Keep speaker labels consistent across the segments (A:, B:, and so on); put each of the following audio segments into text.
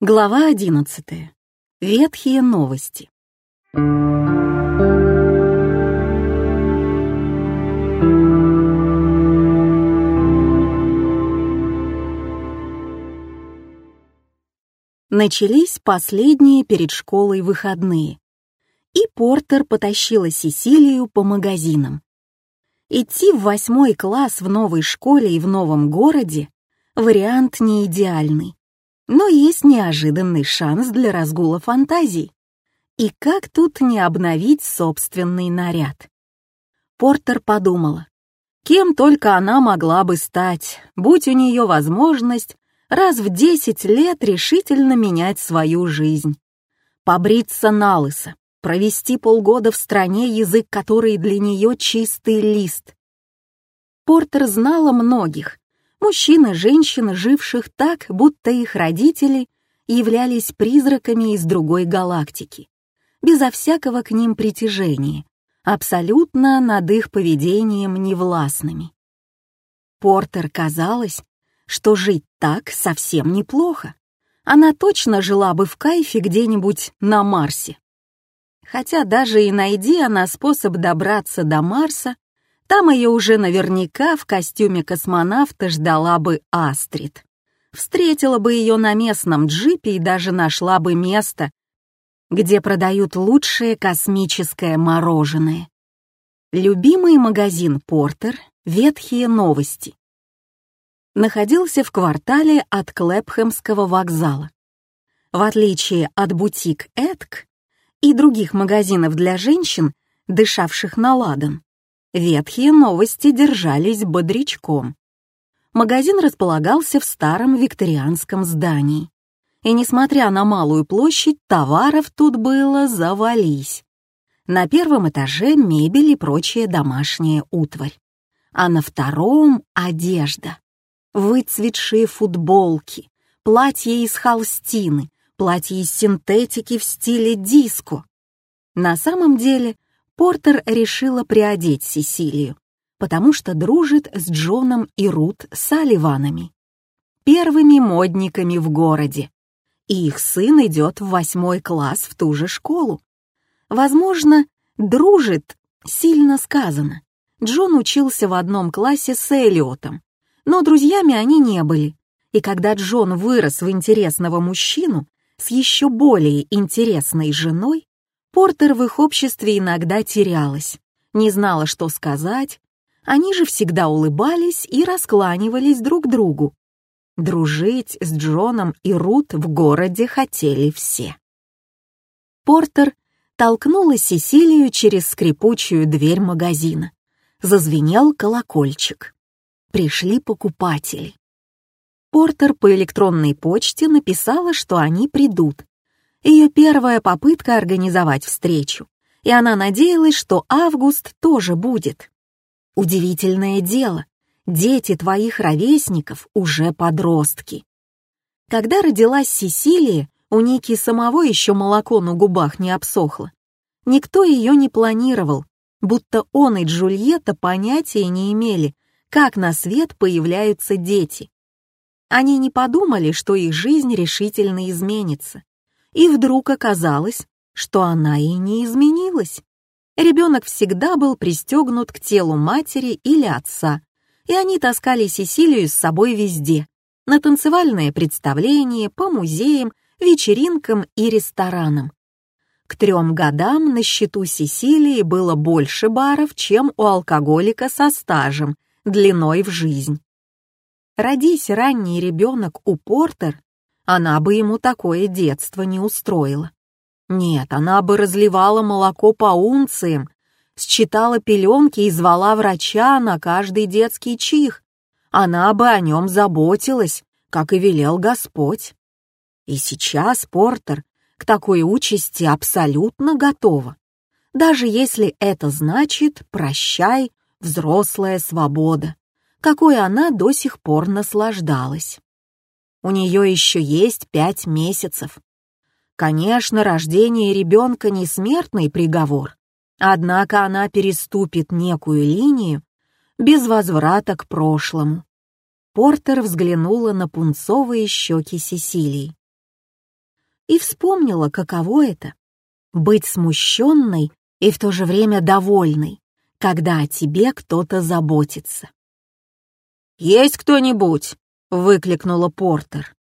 A: Глава 11. Ветхие новости. Начались последние перед школой выходные, и Портер потащила Сесилию по магазинам. Идти в восьмой класс в новой школе и в новом городе — вариант не идеальный но есть неожиданный шанс для разгула фантазий. И как тут не обновить собственный наряд? Портер подумала, кем только она могла бы стать, будь у нее возможность раз в десять лет решительно менять свою жизнь. Побриться на лысо, провести полгода в стране, язык которой для нее чистый лист. Портер знала многих, мужчин и женщин, живших так, будто их родители являлись призраками из другой галактики, безо всякого к ним притяжения, абсолютно над их поведением невластными. Портер казалось, что жить так совсем неплохо. Она точно жила бы в кайфе где-нибудь на Марсе. Хотя даже и найди она способ добраться до Марса, там ее уже наверняка в костюме космонавта ждала бы Астрид. Встретила бы ее на местном джипе и даже нашла бы место, где продают лучшее космическое мороженое. Любимый магазин «Портер» — «Ветхие новости». Находился в квартале от Клэпхэмского вокзала. В отличие от бутик «Эдк» и других магазинов для женщин, дышавших на ладан, Ветхие новости держались бодрячком. Магазин располагался в старом викторианском здании. И несмотря на малую площадь, товаров тут было завались. На первом этаже мебель и прочая домашняя утварь. А на втором — одежда. Выцветшие футболки, платья из холстины, платья из синтетики в стиле диско. На самом деле — Портер решила приодеть Сесилию, потому что дружит с Джоном и Рут Салливанами, первыми модниками в городе, и их сын идет в восьмой класс в ту же школу. Возможно, дружит, сильно сказано. Джон учился в одном классе с Элиотом, но друзьями они не были, и когда Джон вырос в интересного мужчину с еще более интересной женой, Портер в их обществе иногда терялась, не знала, что сказать, они же всегда улыбались и раскланивались друг другу. Дружить с Джоном и Рут в городе хотели все. Портер толкнула Сесилию через скрипучую дверь магазина. Зазвенел колокольчик. Пришли покупатели. Портер по электронной почте написала, что они придут, ее первая попытка организовать встречу, и она надеялась, что Август тоже будет. Удивительное дело, дети твоих ровесников уже подростки. Когда родилась Сесилия, у Ники самого еще молоко на губах не обсохло. Никто ее не планировал, будто он и Джульетта понятия не имели, как на свет появляются дети. Они не подумали, что их жизнь решительно изменится и вдруг оказалось, что она и не изменилась. Ребенок всегда был пристегнут к телу матери или отца, и они таскали Сесилию с собой везде, на танцевальные представления, по музеям, вечеринкам и ресторанам. К трем годам на счету Сесилии было больше баров, чем у алкоголика со стажем, длиной в жизнь. Родись ранний ребенок у Портер, она бы ему такое детство не устроила. Нет, она бы разливала молоко по унциям, считала пеленки и звала врача на каждый детский чих. Она бы о нем заботилась, как и велел Господь. И сейчас Портер к такой участи абсолютно готова. Даже если это значит «прощай, взрослая свобода», какой она до сих пор наслаждалась. У нее еще есть пять месяцев. Конечно, рождение ребенка не смертный приговор, однако она переступит некую линию без возврата к прошлому. Портер взглянула на пунцовые щеки Сесилии. и вспомнила, каково это — быть смущенной и в то же время довольной, когда о тебе кто-то заботится.
B: «Есть кто-нибудь?» — выкликнула Портер.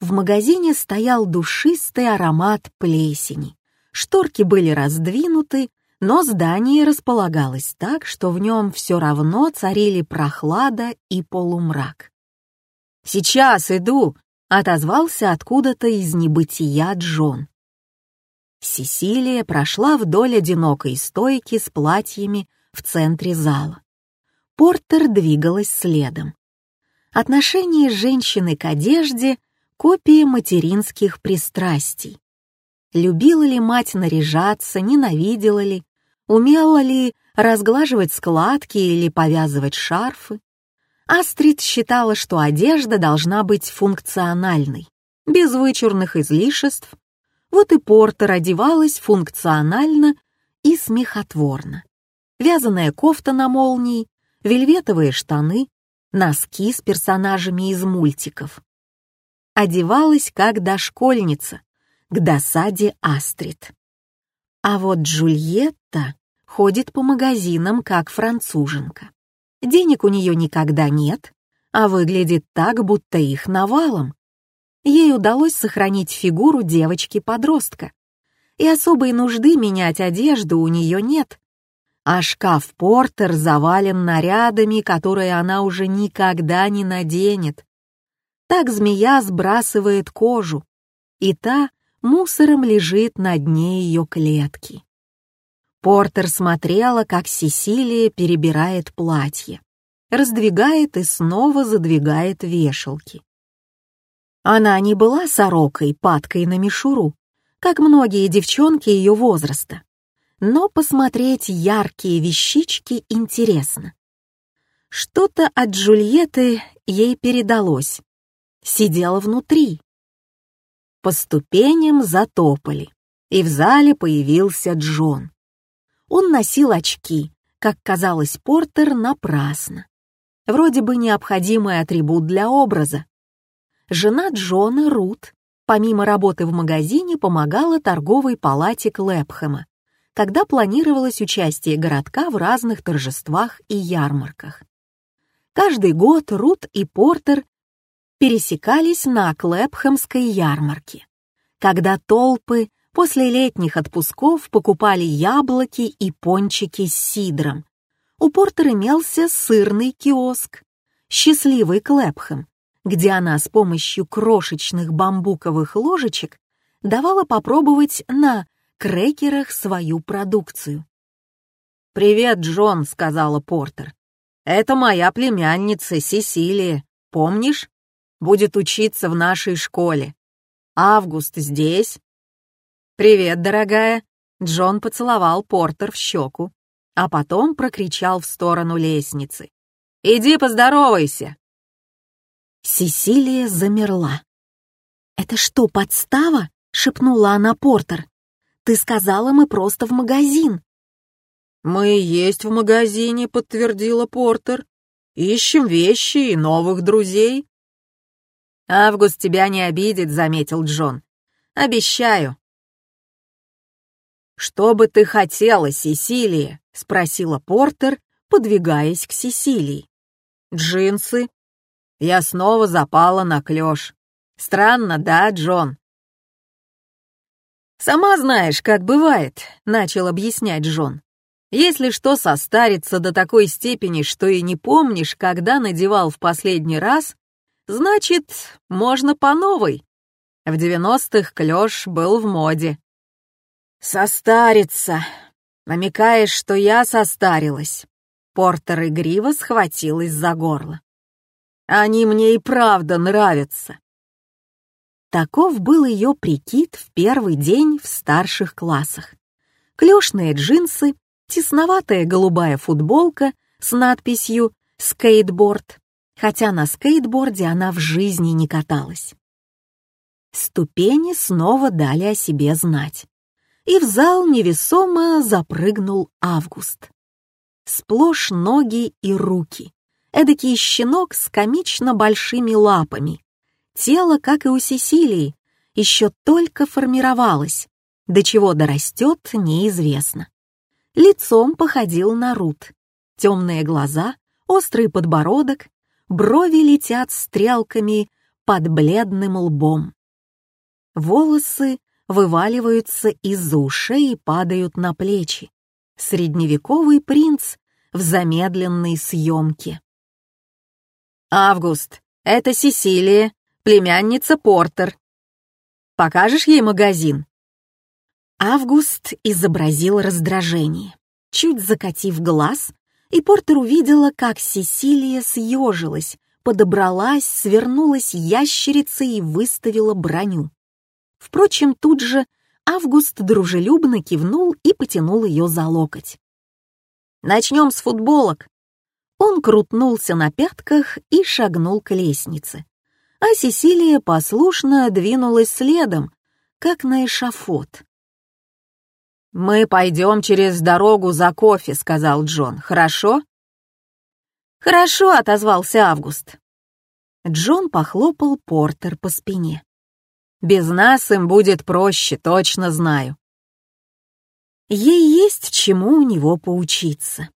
A: В магазине стоял душистый аромат плесени. Шторки были раздвинуты, но здание располагалось так, что в нем все равно царили прохлада и полумрак.
B: «Сейчас иду!» — отозвался
A: откуда-то из небытия Джон. Сесилия прошла вдоль одинокой стойки с платьями в центре зала. Портер двигалась следом. Отношение женщины к одежде — копия материнских пристрастий. Любила ли мать наряжаться, ненавидела ли, умела ли разглаживать складки или повязывать шарфы. Астрид считала, что одежда должна быть функциональной, без вычурных излишеств. Вот и Портер одевалась функционально и смехотворно. Вязаная кофта на молнии, вельветовые штаны, носки с персонажами из мультиков. Одевалась как дошкольница, к досаде Астрид. А вот Джульетта ходит по магазинам как француженка. Денег у нее никогда нет, а выглядит так, будто их навалом. Ей удалось сохранить фигуру девочки-подростка. И особой нужды менять одежду у нее нет. А шкаф Портер завален нарядами, которые она уже никогда не наденет. Так змея сбрасывает кожу, и та мусором лежит на дне ее клетки. Портер смотрела, как Сесилия перебирает платье, раздвигает и снова задвигает вешалки. Она не была сорокой, падкой на мишуру, как многие девчонки ее возраста, но посмотреть яркие вещички интересно. Что-то от Джульетты ей передалось. Сидела внутри, по ступеням затопали, и в зале появился Джон. Он носил очки, как казалось Портер, напрасно. Вроде бы необходимый атрибут для образа. Жена Джона, Рут, помимо работы в магазине, помогала торговой палате Клэпхэма, когда планировалось участие городка в разных торжествах и ярмарках. Каждый год Рут и Портер пересекались на Клэпхэмской ярмарке, когда толпы после летних отпусков покупали яблоки и пончики с сидром. У Портер имелся сырный киоск, счастливый Клэпхэм, где она с помощью крошечных бамбуковых ложечек давала попробовать на крекерах свою продукцию.
B: «Привет, Джон», — сказала Портер. «Это моя племянница Сесилия. Помнишь? будет учиться в нашей школе. Август здесь?» «Привет, дорогая!» Джон поцеловал Портер в щеку, а потом прокричал в сторону лестницы. «Иди поздоровайся!»
A: Сесилия замерла. «Это что, подстава?» — шепнула она Портер. «Ты сказала, мы просто в магазин».
B: «Мы есть в магазине», — подтвердила Портер. «Ищем вещи и новых друзей». «Август тебя не обидит», — заметил Джон. «Обещаю». «Что бы ты хотела, Сесилия?» — спросила Портер, подвигаясь к Сесилии. «Джинсы?» Я снова запала на клёш. Странно, да, Джон? «Сама знаешь, как бывает», — начал объяснять Джон. «Если что состарится до такой степени, что и не помнишь, когда надевал в последний раз, Значит, можно по новой. В девяностых клёш был в моде. Состариться. Намекаешь, что я состарилась. Портер игриво схватилась за горло. Они мне и правда нравятся.
A: Таков был ее прикид в первый день в старших классах. Клёшные джинсы, тесноватая голубая футболка с надписью «Скейтборд», хотя на скейтборде она в жизни не каталась. Ступени снова дали о себе знать, и в зал невесомо запрыгнул Август. Сплошь ноги и руки, эдакий щенок с комично большими лапами, тело, как и у Сесилии, еще только формировалась, до чего дорастет, неизвестно. Лицом походил на Рут. Темные глаза, острый подбородок, брови летят стрелками под бледным лбом. Волосы вываливаются из ушей и падают на плечи. Средневековый принц в замедленной съемке.
B: «Август, это Сесилия, племянница Портер. Покажешь ей магазин?»
A: Август изобразил раздражение. Чуть закатив глаз, и Портер увидела, как Сесилия съежилась, подобралась, свернулась ящерицей и выставила броню. Впрочем, тут же Август дружелюбно кивнул и потянул ее за локоть.
B: «Начнем с футболок».
A: Он крутнулся на пятках и шагнул к лестнице. А Сесилия послушно двинулась следом, как на эшафот.
B: «Мы пойдем через дорогу за кофе», — сказал Джон. «Хорошо?»
A: «Хорошо», — отозвался Август. Джон похлопал Портер по спине.
B: «Без нас им будет проще, точно знаю».
A: Ей есть чему у него поучиться.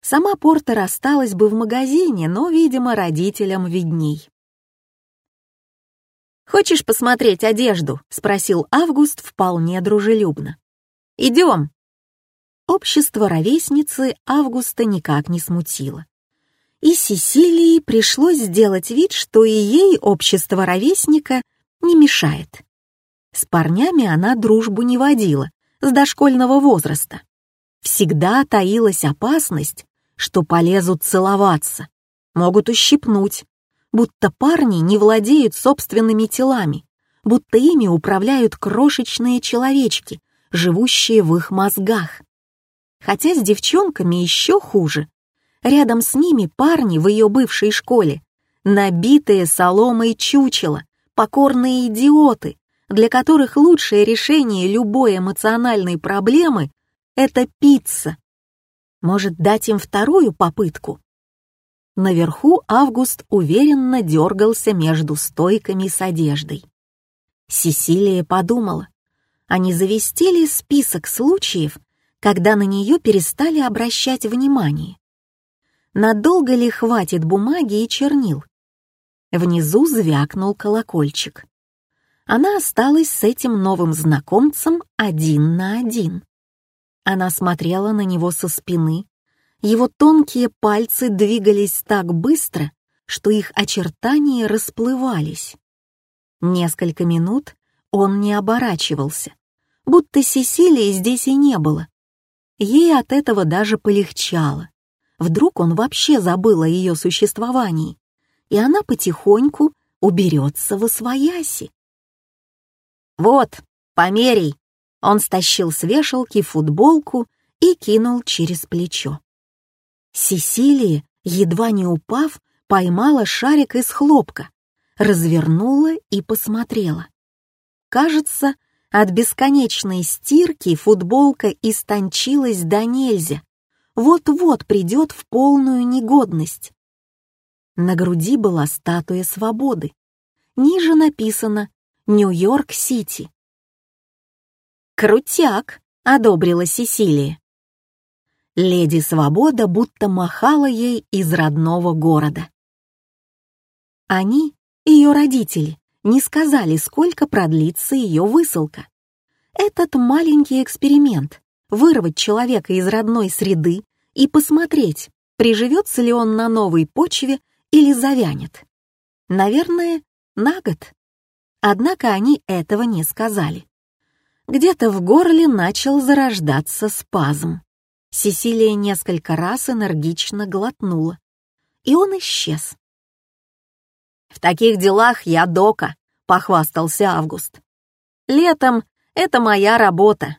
A: Сама Портер осталась бы в магазине, но, видимо, родителям видней. «Хочешь посмотреть одежду?» — спросил Август вполне дружелюбно. Идем!» Общество ровесницы Августа никак не смутило. И Сесилии пришлось сделать вид, что и ей общество ровесника не мешает. С парнями она дружбу не водила, с дошкольного возраста. Всегда таилась опасность, что полезут целоваться, могут ущипнуть, будто парни не владеют собственными телами, будто ими управляют крошечные человечки, живущие в их мозгах. Хотя с девчонками еще хуже. Рядом с ними парни в ее бывшей школе, набитые соломой чучела, покорные идиоты, для которых лучшее решение любой эмоциональной проблемы — это пицца. Может, дать им вторую попытку? Наверху Август уверенно дергался между стойками с одеждой. Сесилия подумала, а не завести ли список случаев, когда на нее перестали обращать внимание? Надолго ли хватит бумаги и чернил? Внизу звякнул колокольчик. Она осталась с этим новым знакомцем один на один. Она смотрела на него со спины. Его тонкие пальцы двигались так быстро, что их очертания расплывались. Несколько минут он не оборачивался, будто Сесилии здесь и не было. Ей от этого даже полегчало. Вдруг он вообще забыл о ее существовании, и она потихоньку уберется во свояси. «Вот, померей!» Он стащил с вешалки футболку и кинул через плечо. Сесилия, едва не упав, поймала шарик из хлопка, развернула и посмотрела. Кажется, от бесконечной стирки футболка истончилась до нельзя. Вот-вот придет в полную негодность. На груди была статуя свободы. Ниже написано «Нью-Йорк-Сити». «Крутяк!» — одобрила Сесилия. Леди Свобода будто махала ей из родного города. Они, ее родители, не сказали, сколько продлится ее высылка. Этот маленький эксперимент — вырвать человека из родной среды и посмотреть, приживется ли он на новой почве или завянет. Наверное, на год. Однако они этого не сказали. Где-то в горле начал зарождаться спазм. Сесилия несколько раз энергично глотнула, и он исчез. «В таких делах я дока», — похвастался Август. «Летом это моя работа.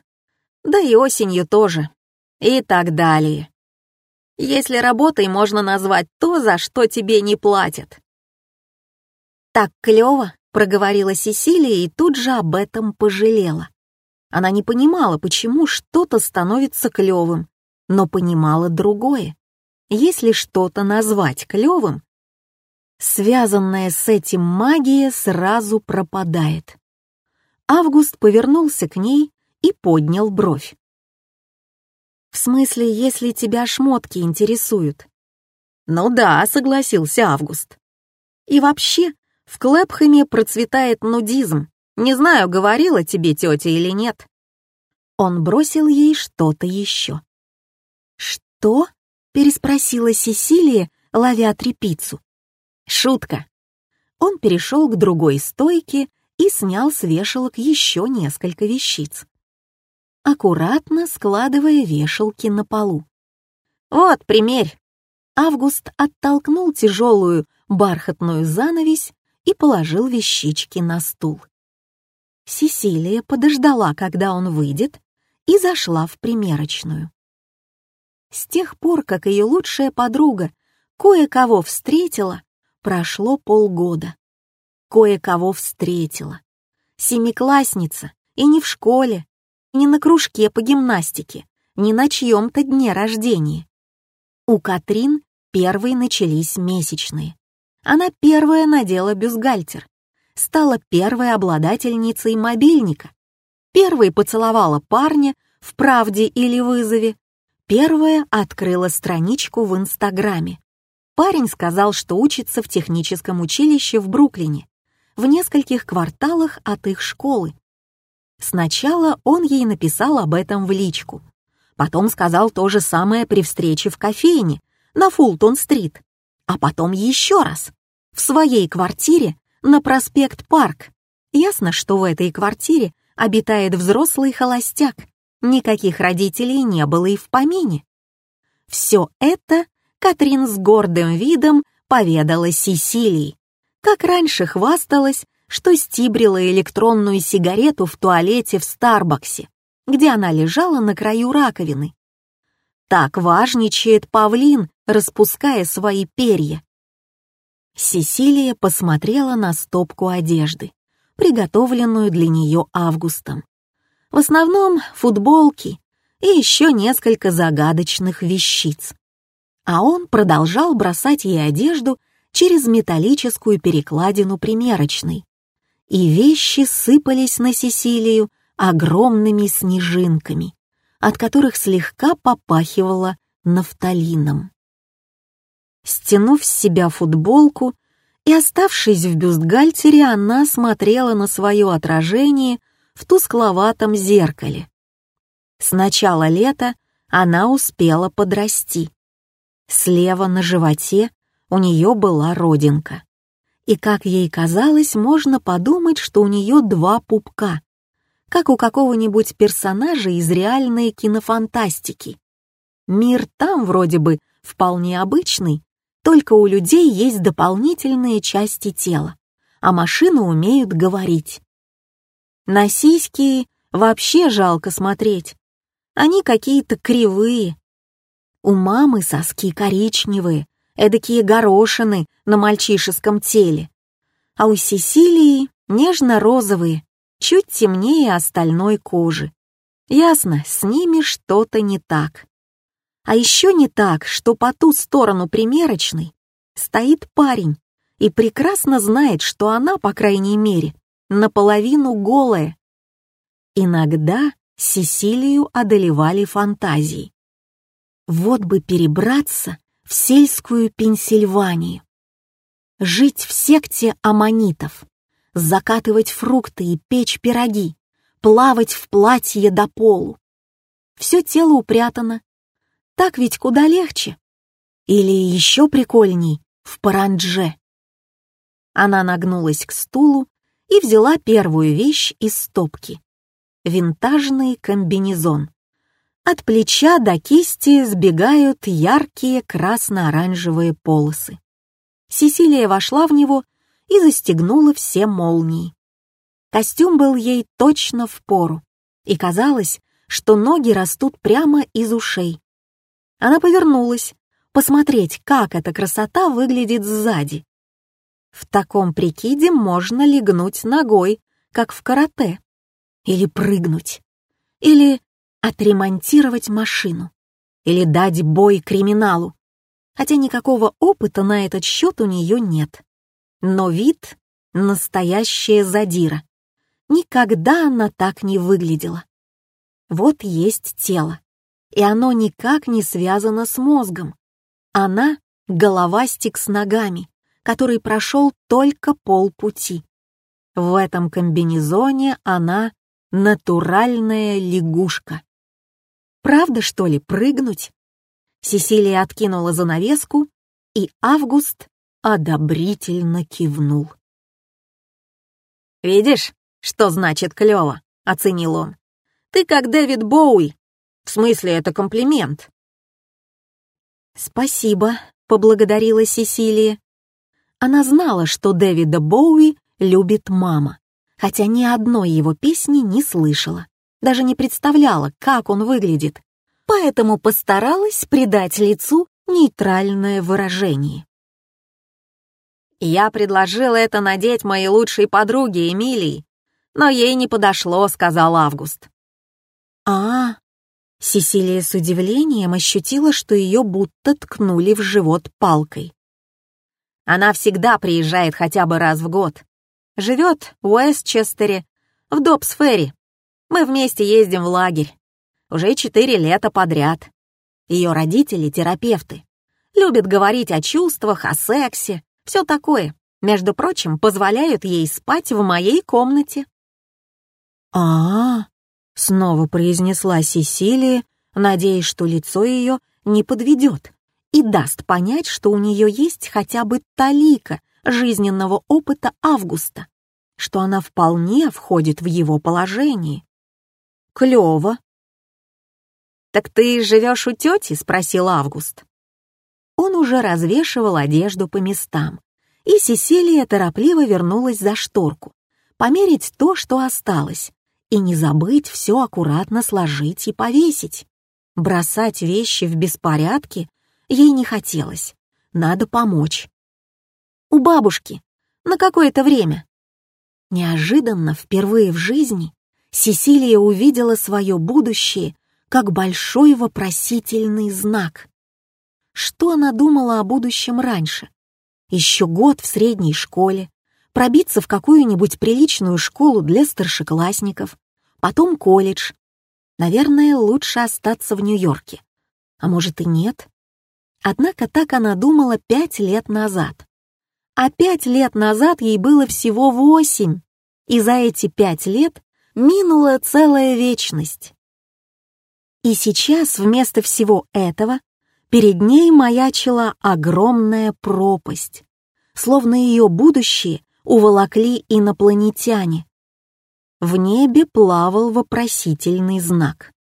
A: Да и осенью тоже. И так далее. Если работой можно назвать то, за что тебе не платят». «Так клёво», — проговорила Сесилия и тут же об этом пожалела. Она не понимала, почему что-то становится клёвым, но понимала другое. Если что-то назвать клёвым, связанная с этим магия сразу пропадает. Август повернулся к ней и поднял бровь. «В смысле, если тебя шмотки интересуют?» «Ну да», — согласился Август. «И вообще, в Клэпхэме процветает нудизм. Не знаю, говорила тебе тетя или нет». Он бросил ей что-то еще. «Что?» — переспросила Сесилия, ловя трепицу. «Шутка». Он перешел к другой стойке и снял с вешалок еще несколько вещиц, аккуратно складывая вешалки на полу. «Вот, примерь». Август оттолкнул тяжелую бархатную занавесь и положил вещички на стул. Сесилия подождала, когда он выйдет, и зашла в примерочную. С тех пор, как ее лучшая подруга кое-кого встретила, прошло полгода. Кое-кого встретила. Семиклассница, и не в школе, не на кружке по гимнастике, не на чьем-то дне рождения. У Катрин первой начались месячные. Она первая надела бюстгальтер, стала первой обладательницей мобильника, первой поцеловала парня в «Правде или вызове», первая открыла страничку в Инстаграме. Парень сказал, что учится в техническом училище в Бруклине, в нескольких кварталах от их школы. Сначала он ей написал об этом в личку, потом сказал то же самое при встрече в кофейне на Фултон-стрит, а потом еще раз, в своей квартире на проспект Парк. Ясно, что в этой квартире обитает взрослый холостяк, никаких родителей не было и в помине. Все это Катрин с гордым видом поведала Сесилии, как раньше хвасталась, что стибрила электронную сигарету в туалете в Старбаксе, где она лежала на краю раковины. Так важничает павлин, распуская свои перья. Сесилия посмотрела на стопку одежды приготовленную для нее августом. В основном футболки и еще несколько загадочных вещиц. А он продолжал бросать ей одежду через металлическую перекладину примерочной. И вещи сыпались на Сесилию огромными снежинками, от которых слегка попахивало нафталином. Стянув с себя футболку, и, оставшись в бюстгальтере, она смотрела на свое отражение в тускловатом зеркале. С начала лета она успела подрасти. Слева на животе у нее была родинка. И, как ей казалось, можно подумать, что у нее два пупка, как у какого-нибудь персонажа из реальной кинофантастики. Мир там вроде бы вполне обычный, только у людей есть дополнительные части тела, а машины умеют говорить. На сиськи вообще жалко смотреть. Они какие-то кривые. У мамы соски коричневые, эдакие горошины на мальчишеском теле. А у Сесилии нежно-розовые, чуть темнее остальной кожи. Ясно, с ними что-то не так. А еще не так, что по ту сторону примерочной стоит парень и прекрасно знает, что она, по крайней мере, наполовину голая. Иногда Сесилию одолевали фантазии. Вот бы перебраться в сельскую Пенсильванию. Жить в секте аммонитов, закатывать фрукты и печь пироги, плавать в платье до полу. Все тело упрятано, так ведь куда легче. Или еще прикольней, в парандже. Она нагнулась к стулу и взяла первую вещь из стопки. Винтажный комбинезон. От плеча до кисти сбегают яркие красно-оранжевые полосы. Сесилия вошла в него и застегнула все молнии. Костюм был ей точно в пору, и казалось, что ноги растут прямо из ушей. Она повернулась, посмотреть, как эта красота выглядит сзади. В таком прикиде можно легнуть ногой, как в карате, или прыгнуть, или отремонтировать машину, или дать бой криминалу, хотя никакого опыта на этот счет у нее нет. Но вид — настоящая задира. Никогда она так не выглядела. Вот есть тело, и оно никак не связано с мозгом. Она — головастик с ногами, который прошел только полпути. В этом комбинезоне она — натуральная лягушка. Правда, что ли, прыгнуть? Сесилия откинула занавеску, и Август одобрительно кивнул.
B: «Видишь, что значит клёво?» — оценил он. «Ты как Дэвид Боуи. В смысле, это комплимент».
A: «Спасибо», — поблагодарила Сесилия. Она знала, что Дэвида Боуи любит мама, хотя ни одной его песни не слышала, даже не представляла, как он выглядит, поэтому постаралась придать лицу нейтральное выражение.
B: Я предложила это надеть моей лучшей подруге Эмилии, но ей не подошло, сказал Август.
A: А, Сесилия с удивлением ощутила, что ее будто ткнули в живот палкой.
B: Она всегда приезжает хотя бы раз в год. Живет в Уэстчестере, в Добсферри. Мы вместе ездим в лагерь. Уже четыре лета подряд. Ее родители — терапевты. Любят говорить о чувствах, о сексе, все такое. Между прочим, позволяют ей спать в моей комнате.
A: а, -а, -а снова произнесла Сесилия, надеясь, что лицо ее не подведет и даст понять, что у нее есть хотя бы талика жизненного опыта Августа, что она вполне входит в его положение. Клево.
B: «Так ты живешь у тети?» — спросил Август.
A: Он уже развешивал одежду по местам, и Сесилия торопливо вернулась за шторку, померить то, что осталось, и не забыть все аккуратно сложить и повесить. Бросать вещи в беспорядке ей не хотелось, надо помочь. У бабушки, на какое-то время. Неожиданно, впервые в жизни, Сесилия увидела свое будущее как большой вопросительный знак. Что она думала о будущем раньше? Еще год в средней школе, пробиться в какую-нибудь приличную школу для старшеклассников, потом колледж. Наверное, лучше остаться в Нью-Йорке. А может и нет? Однако так она думала пять лет назад. А пять лет назад ей было всего восемь, и за эти пять лет минула целая вечность. И сейчас вместо всего этого Перед ней маячила огромная пропасть, словно ее будущее уволокли инопланетяне. В небе плавал вопросительный знак.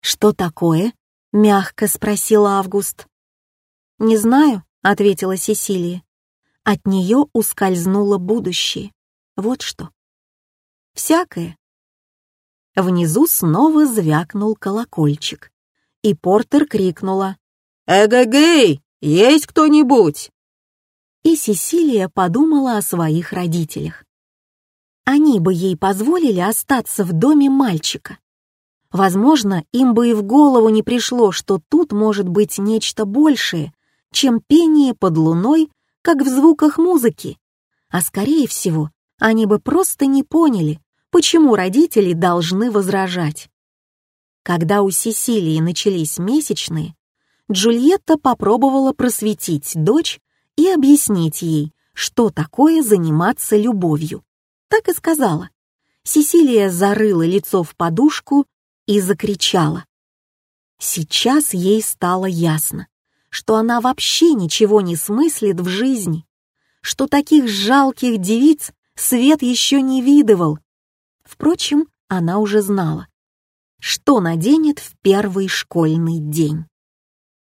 A: «Что такое?» — мягко спросил Август. «Не знаю», — ответила Сесилия. От нее ускользнуло будущее. Вот что. Всякое. Внизу снова звякнул колокольчик и Портер крикнула «Эгэгэй, есть кто-нибудь?» И Сесилия подумала о своих родителях. Они бы ей позволили остаться в доме мальчика. Возможно, им бы и в голову не пришло, что тут может быть нечто большее, чем пение под луной, как в звуках музыки. А скорее всего, они бы просто не поняли, почему родители должны возражать. Когда у Сесилии начались месячные, Джульетта попробовала просветить дочь и объяснить ей, что такое заниматься любовью. Так и сказала. Сесилия зарыла лицо в подушку и закричала. Сейчас ей стало ясно, что она вообще ничего не смыслит в жизни, что таких жалких девиц свет еще не видывал. Впрочем, она уже знала, что наденет в первый школьный день.